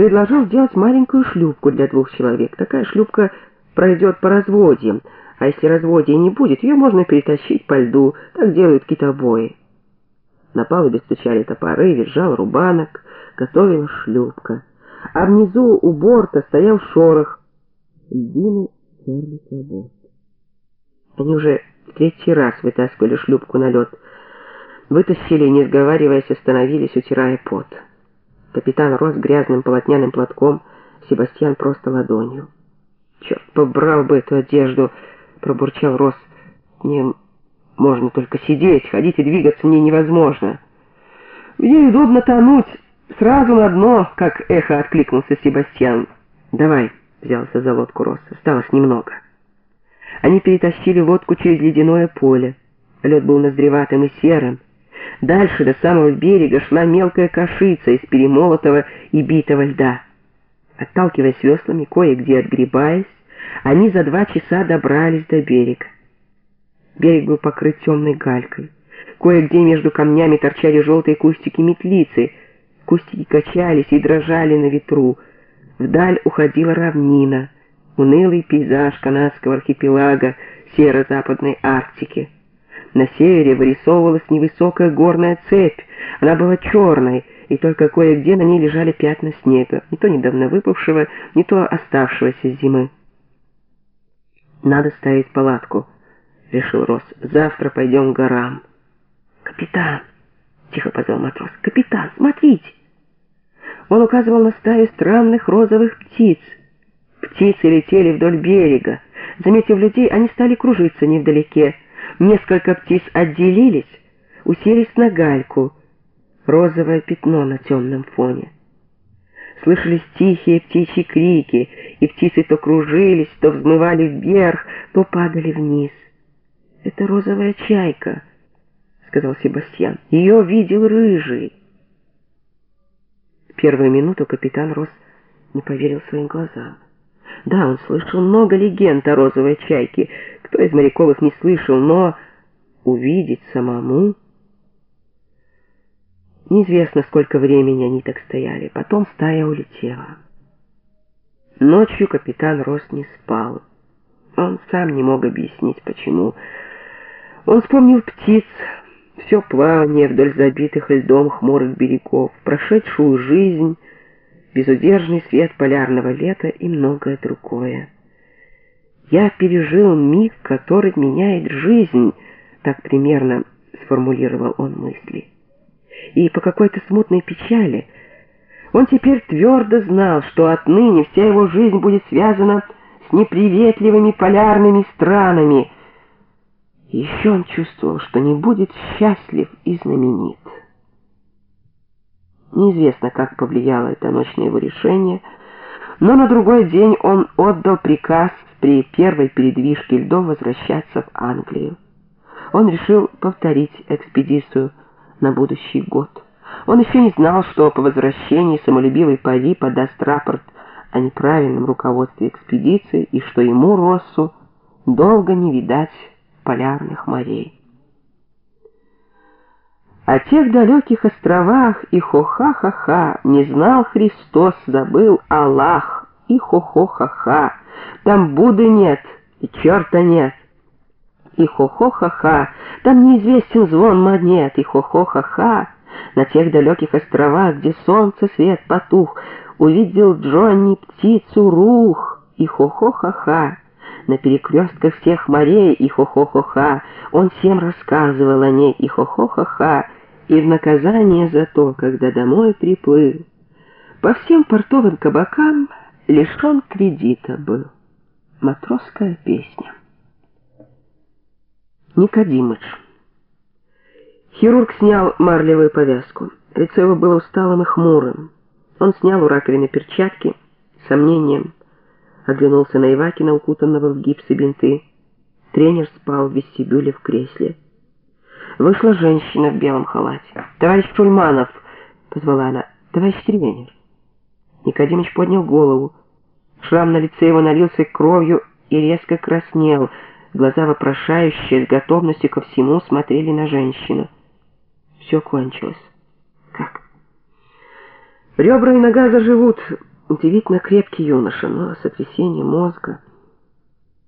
предложил сделать маленькую шлюпку для двух человек. Такая шлюпка пройдет по разводьям, а если разводья не будет, ее можно перетащить по льду, так делают китобои. На палубе стучали топоры, визжал рубанок, готовила шлюпка. А внизу у борта стоял шорох. Льдины на борт. Они уже третий раз вытаскивали шлюпку на лед. Вытащили, не сговариваясь, остановились, утирая пот. Капитан рос грязным полотняным платком, Себастьян просто ладонью. «Черт, побрал бы эту одежду!» — пробурчал Рос. «Мне можно только сидеть, ходить и двигаться мне невозможно. Мне удобно тонуть сразу на дно, как эхо откликнулся Себастьян. Давай, взялся за лодку Рос, осталось немного». Они перетащили лодку через ледяное поле. Лед был наздреватым и серым. Дальше до самого берега шла мелкая кашица из перемолотого и битого льда. Отталкиваясь веслами, кое-где отгребаясь, они за два часа добрались до берега. Берег был покрыт темной галькой. Кое-где между камнями торчали желтые кустики метлицы. Кустики качались и дрожали на ветру. Вдаль уходила равнина, унылый пейзаж канадского архипелага северо-западной Арктики. На севере вырисовывалась невысокая горная цепь. Она была черной, и только кое-где на ней лежали пятна снега, не то недавно выпавшего, не то оставшегося зимы. «Надо ставить палатку», — решил Рос. «Завтра пойдем к горам». «Капитан!» — тихо позвал матрос. «Капитан, смотрите!» Он указывал на стаю странных розовых птиц. Птицы летели вдоль берега. Заметив людей, они стали кружиться невдалеке. Несколько птиц отделились, уселись на гальку. Розовое пятно на темном фоне. Слышались тихие птичьи крики, и птицы то кружились, то взмывали вверх, то падали вниз. «Это розовая чайка», — сказал Себастьян. «Ее видел рыжий». Первую минуту капитан Рос не поверил своим глазам. Да, он слышал много легенд о розовой чайке, кто из моряков их не слышал, но увидеть самому... Неизвестно, сколько времени они так стояли. Потом стая улетела. Ночью капитан Рос не спал. Он сам не мог объяснить, почему. Он вспомнил птиц, все плавание вдоль забитых льдом хмурых берегов, прошедшую жизнь, безудержный свет полярного лета и многое другое. «Я пережил миг, который меняет жизнь», — так примерно сформулировал он мысли и по какой-то смутной печали. Он теперь твердо знал, что отныне вся его жизнь будет связана с неприветливыми полярными странами. Еще он чувствовал, что не будет счастлив и знаменит. Неизвестно, как повлияло это ночь на его решение, но на другой день он отдал приказ при первой передвижке льдов возвращаться в Англию. Он решил повторить экспедицию на будущий год. Он еще не знал, что по возвращении самолюбивый Пари подаст рапорт о неправильном руководстве экспедиции и что ему, Россу, долго не видать полярных морей. О тех далеких островах и хо-ха-ха-ха не знал Христос, забыл Аллах и хо-хо-ха-ха. Там Будды нет и черта нет и хо-хо-ха-ха, там неизвестен звон монет, и хо-хо-ха-ха. На тех далеких островах, где солнце свет потух, увидел Джонни птицу рух, и хо-хо-ха-ха. На перекрестках всех морей, и хо-хо-ха-ха, он всем рассказывал о ней, и хо-хо-ха-ха, и в наказание за то, когда домой приплыл, по всем портовым кабакам лишен кредита был. Матросская песня. Никодимыч. Хирург снял марлевую повязку. Лицо его было усталым и хмурым. Он снял у раковины перчатки, сомнением оглянулся на Ивакина, укутанного в гипс и бинты. Тренер спал в вестибюле в кресле. Вышла женщина в белом халате. «Товарищ Шульманов!» — позвала она. «Товарищ тренер!» Никодимыч поднял голову. Шрам на лице его налился кровью и резко краснел — Глаза вопрошающие, с готовностью ко всему смотрели на женщину. Все кончилось. Как? Ребра и нога заживут, Удивительно крепкий юноша, но сотрясение мозга...